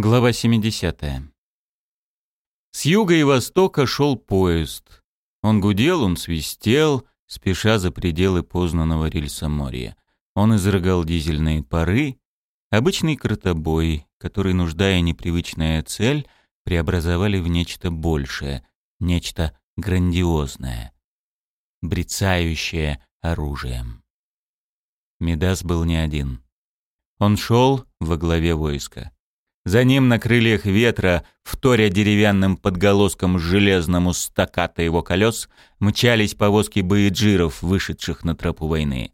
Глава 70. С юга и востока шел поезд. Он гудел, он свистел, спеша за пределы познанного рельса моря. Он изрыгал дизельные пары, обычный кротобой, который, нуждая непривычная цель, преобразовали в нечто большее, нечто грандиозное, брецающее оружием. Медас был не один. Он шел во главе войска. За ним на крыльях ветра, вторя деревянным подголоском железному стаката его колес, мчались повозки боеджиров, вышедших на тропу войны.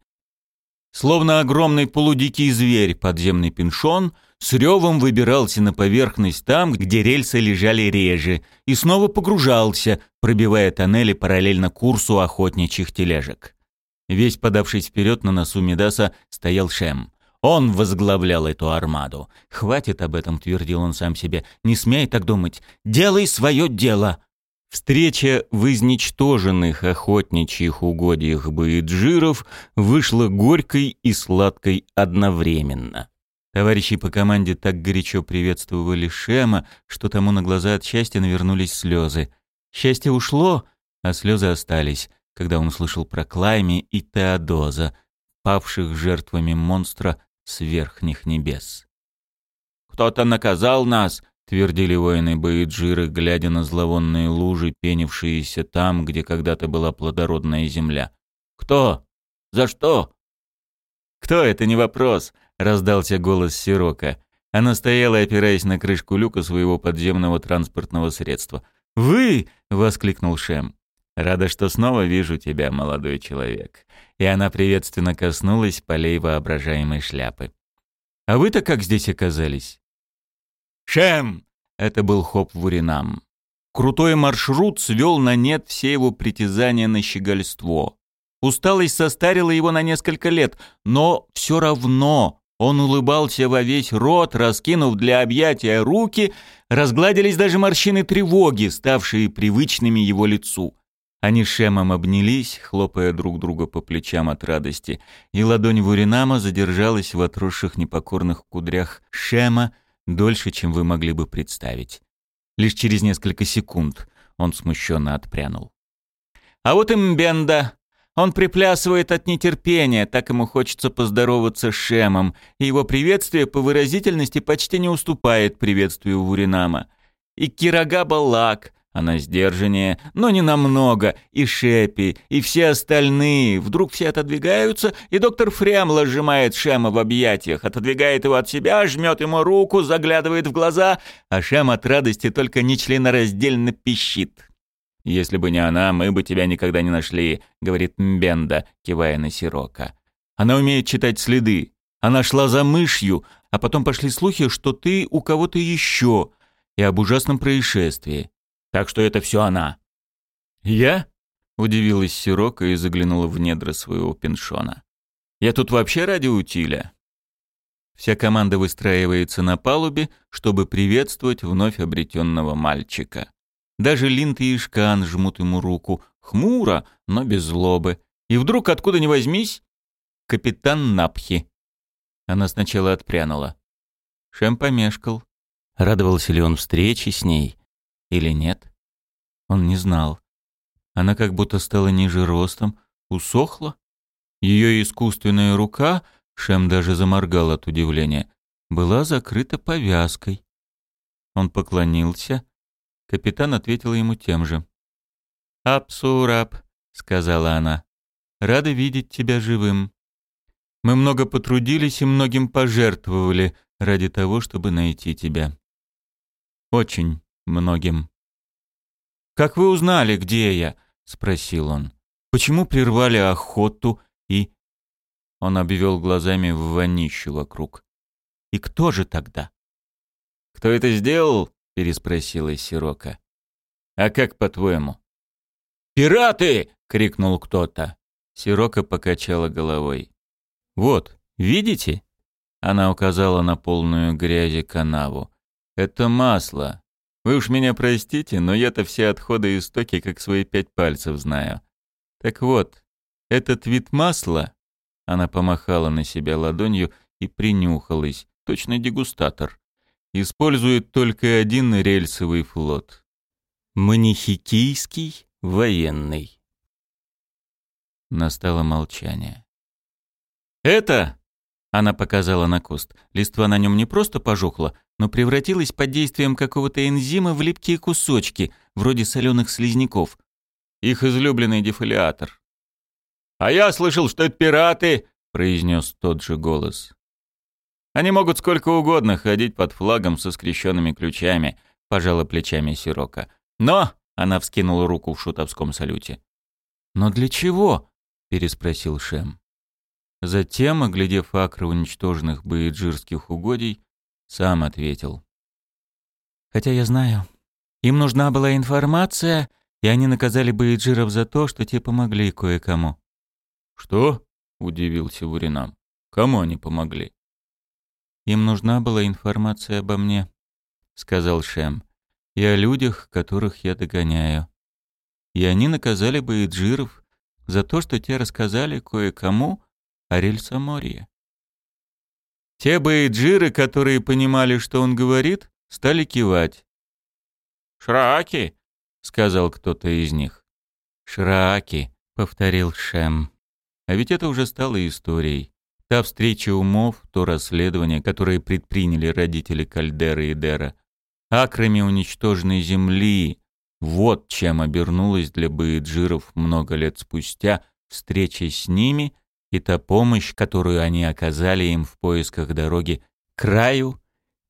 Словно огромный полудикий зверь, подземный пиншон, с ревом выбирался на поверхность там, где рельсы лежали реже, и снова погружался, пробивая тоннели параллельно курсу охотничьих тележек. Весь подавшись вперед на носу Медаса стоял Шем. Он возглавлял эту армаду. «Хватит об этом», — твердил он сам себе. «Не смей так думать. Делай свое дело». Встреча в изничтоженных охотничьих угодьях Баиджиров вышла горькой и сладкой одновременно. Товарищи по команде так горячо приветствовали Шема, что тому на глаза от счастья навернулись слезы. Счастье ушло, а слезы остались, когда он услышал про Клайми и Теодоза, павших жертвами монстра с верхних небес. «Кто-то наказал нас!» — твердили воины Баиджиры, глядя на зловонные лужи, пенившиеся там, где когда-то была плодородная земля. «Кто? За что?» «Кто — это не вопрос», — раздался голос Сирока. Она стояла, опираясь на крышку люка своего подземного транспортного средства. «Вы!» — воскликнул Шем. «Рада, что снова вижу тебя, молодой человек». И она приветственно коснулась полей воображаемой шляпы. «А вы-то как здесь оказались?» «Шем!» — это был Хоп Вуринам. Крутой маршрут свел на нет все его притязания на щегольство. Усталость состарила его на несколько лет, но все равно он улыбался во весь рот, раскинув для объятия руки, разгладились даже морщины тревоги, ставшие привычными его лицу. Они шемом обнялись, хлопая друг друга по плечам от радости, и ладонь Вуринама задержалась в отросших непокорных кудрях шема дольше, чем вы могли бы представить. Лишь через несколько секунд он смущенно отпрянул. «А вот и Мбенда!» Он приплясывает от нетерпения, так ему хочется поздороваться с Шемом, и его приветствие по выразительности почти не уступает приветствию Вуринама. И Кирага Балак, она сдержаннее, но не намного, и Шепи, и все остальные. Вдруг все отодвигаются, и доктор Фрямла сжимает Шема в объятиях, отодвигает его от себя, жмет ему руку, заглядывает в глаза, а Шем от радости только нечленораздельно пищит. «Если бы не она, мы бы тебя никогда не нашли», — говорит Мбенда, кивая на Сирока. «Она умеет читать следы. Она шла за мышью, а потом пошли слухи, что ты у кого-то еще, и об ужасном происшествии. Так что это все она». «Я?» — удивилась Сирока и заглянула в недра своего пеншона. «Я тут вообще ради утиля?» Вся команда выстраивается на палубе, чтобы приветствовать вновь обретенного мальчика. Даже Линд и Ишкан жмут ему руку, хмуро, но без злобы. И вдруг, откуда ни возьмись, капитан Напхи. Она сначала отпрянула. Шем помешкал. Радовался ли он встрече с ней? Или нет? Он не знал. Она как будто стала ниже ростом, усохла. Ее искусственная рука, Шем даже заморгал от удивления, была закрыта повязкой. Он поклонился. Капитан ответил ему тем же. «Апсураб», — сказала она, — «рада видеть тебя живым. Мы много потрудились и многим пожертвовали ради того, чтобы найти тебя. Очень многим. «Как вы узнали, где я?» — спросил он. «Почему прервали охоту и...» Он обвел глазами в вонищу вокруг. «И кто же тогда?» «Кто это сделал?» — переспросила Сирока. «А как, по-твоему?» «Пираты!» — крикнул кто-то. Сирока покачала головой. «Вот, видите?» Она указала на полную грязи канаву. «Это масло. Вы уж меня простите, но я-то все отходы и истоки как свои пять пальцев знаю. Так вот, этот вид масла...» Она помахала на себя ладонью и принюхалась, точно дегустатор. использует только один рельсовый флот. Манихикийский военный. Настало молчание. «Это...» — она показала на куст. Листва на нем не просто пожухла, но превратилась под действием какого-то энзима в липкие кусочки, вроде соленых слизняков. Их излюбленный дефолиатор. «А я слышал, что это пираты!» — произнес тот же голос. «Они могут сколько угодно ходить под флагом со скрещенными ключами», — пожала плечами Сирока. «Но...» — она вскинула руку в шутовском салюте. «Но для чего?» — переспросил Шем. Затем, оглядев акры уничтоженных боеджирских угодий, сам ответил. «Хотя я знаю, им нужна была информация, и они наказали боеджиров за то, что те помогли кое-кому». «Что?» — удивился Вуринам. «Кому они помогли?» «Им нужна была информация обо мне», — сказал Шем, — «и о людях, которых я догоняю. И они наказали боеджиров за то, что те рассказали кое-кому о Рельсаморье. Те бейджиры, которые понимали, что он говорит, стали кивать. «Шраки», — сказал кто-то из них. «Шраки», — повторил Шем. А ведь это уже стало историей. Та встреча умов, то расследование, которое предприняли родители Кальдера и Дера, акрами уничтоженной земли, вот чем обернулась для бейджиров много лет спустя встреча с ними — и та помощь, которую они оказали им в поисках дороги к краю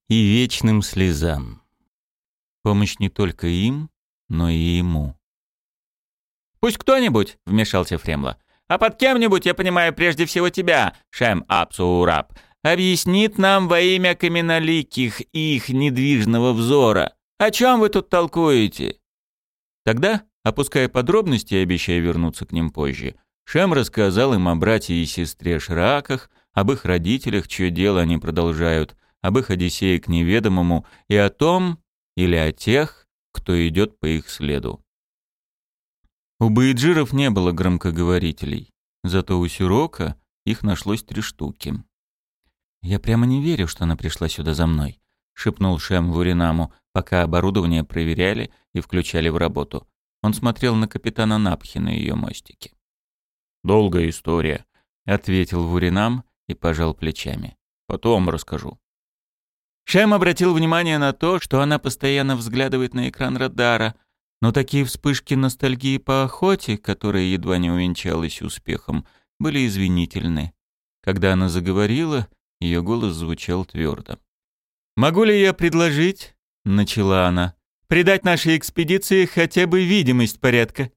и вечным слезам. Помощь не только им, но и ему. «Пусть кто-нибудь», — вмешался Фремла, «а под кем-нибудь, я понимаю, прежде всего тебя, Шем Апсураб, объяснит нам во имя каменоликих и их недвижного взора. О чем вы тут толкуете?» Тогда, опуская подробности и обещая вернуться к ним позже, Шем рассказал им о братье и сестре Шраках, об их родителях, чье дело они продолжают, об их Одиссее к неведомому и о том, или о тех, кто идет по их следу. У бейджиров не было громкоговорителей, зато у Сирока их нашлось три штуки. «Я прямо не верю, что она пришла сюда за мной», — шепнул Шем Вуринаму, пока оборудование проверяли и включали в работу. Он смотрел на капитана Напхи на ее мостике. «Долгая история», — ответил Вуринам и пожал плечами. «Потом расскажу». Шем обратил внимание на то, что она постоянно взглядывает на экран радара, но такие вспышки ностальгии по охоте, которая едва не увенчалась успехом, были извинительны. Когда она заговорила, ее голос звучал твердо. «Могу ли я предложить?» — начала она. «Придать нашей экспедиции хотя бы видимость порядка.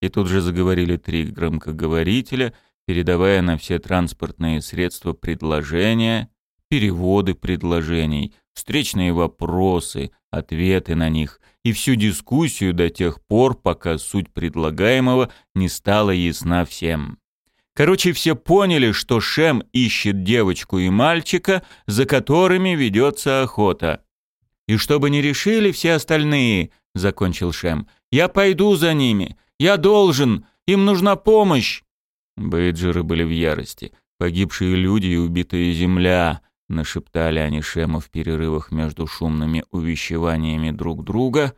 И тут же заговорили три громкоговорителя, передавая на все транспортные средства предложения, переводы предложений, встречные вопросы, ответы на них и всю дискуссию до тех пор, пока суть предлагаемого не стала ясна всем. Короче, все поняли, что Шем ищет девочку и мальчика, за которыми ведется охота. «И чтобы не решили все остальные», — закончил Шем, — «я пойду за ними. Я должен! Им нужна помощь!» Бейджеры были в ярости. «Погибшие люди и убитая земля!» — нашептали они Шему в перерывах между шумными увещеваниями друг друга.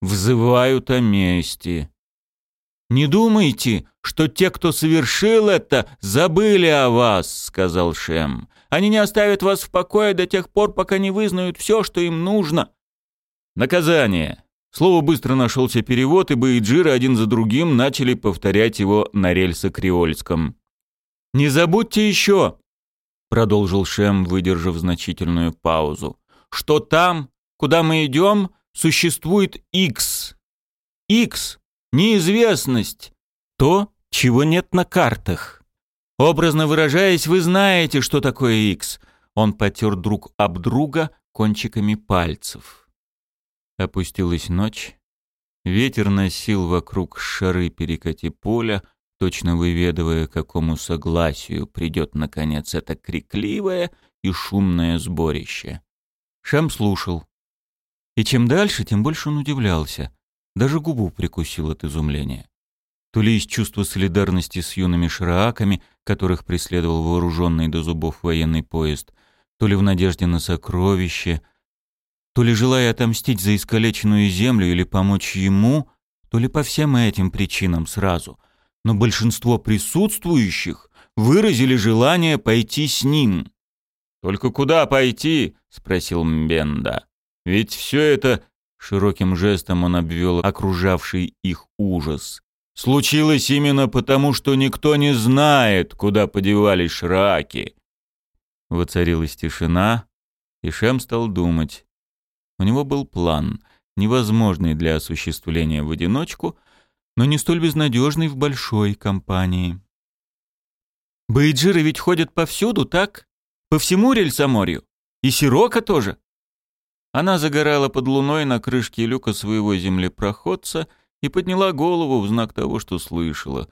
«Взывают о мести!» «Не думайте, что те, кто совершил это, забыли о вас», — сказал Шем. «Они не оставят вас в покое до тех пор, пока не вызнают все, что им нужно». «Наказание. Слово быстро нашелся перевод, и бейджиры один за другим начали повторять его на рельсо-креольском. «Не забудьте еще», — продолжил Шем, выдержав значительную паузу, «что там, куда мы идем, существует X. X — неизвестность, то, чего нет на картах. Образно выражаясь, вы знаете, что такое X». Он потер друг об друга кончиками пальцев. Опустилась ночь. Ветер носил вокруг шары перекати поля, точно выведывая, какому согласию придет, наконец, это крикливое и шумное сборище. Шам слушал. И чем дальше, тем больше он удивлялся. Даже губу прикусил от изумления. То ли из чувства солидарности с юными шрааками, которых преследовал вооруженный до зубов военный поезд, то ли в надежде на сокровище — то ли желая отомстить за искалеченную землю или помочь ему, то ли по всем этим причинам сразу. Но большинство присутствующих выразили желание пойти с ним. «Только куда пойти?» — спросил Мбенда. «Ведь все это...» — широким жестом он обвел окружавший их ужас. «Случилось именно потому, что никто не знает, куда подевались шраки». Воцарилась тишина, и Шем стал думать. У него был план, невозможный для осуществления в одиночку, но не столь безнадежный в большой компании. «Бейджиры ведь ходят повсюду, так? По всему рельсоморью? И Сирока тоже?» Она загорала под луной на крышке люка своего землепроходца и подняла голову в знак того, что слышала.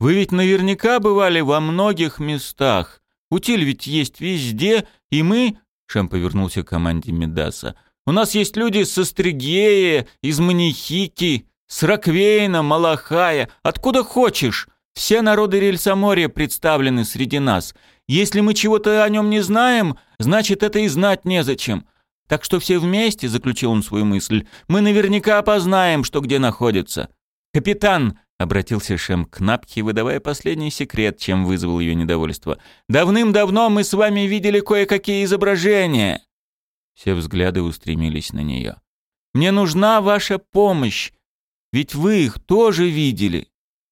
«Вы ведь наверняка бывали во многих местах. Утиль ведь есть везде, и мы...» Шам повернулся к команде Медаса. «У нас есть люди с Остригея, из Манихики, с Раквейна, Малахая, откуда хочешь. Все народы Рельсоморья представлены среди нас. Если мы чего-то о нем не знаем, значит, это и знать незачем. Так что все вместе, — заключил он свою мысль, — мы наверняка опознаем, что где находится. «Капитан!» — обратился Шем к Напхе, выдавая последний секрет, чем вызвал ее недовольство. «Давным-давно мы с вами видели кое-какие изображения». Все взгляды устремились на нее. «Мне нужна ваша помощь, ведь вы их тоже видели».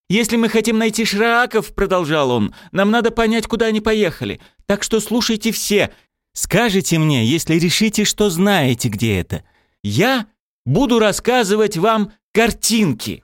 «Если мы хотим найти Шрааков, — продолжал он, — нам надо понять, куда они поехали. Так что слушайте все. Скажите мне, если решите, что знаете, где это. Я буду рассказывать вам картинки».